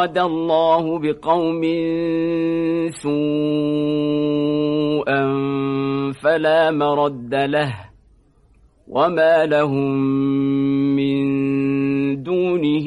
أراد الله بقوم سوءا فلا مرد له وما لهم من دونه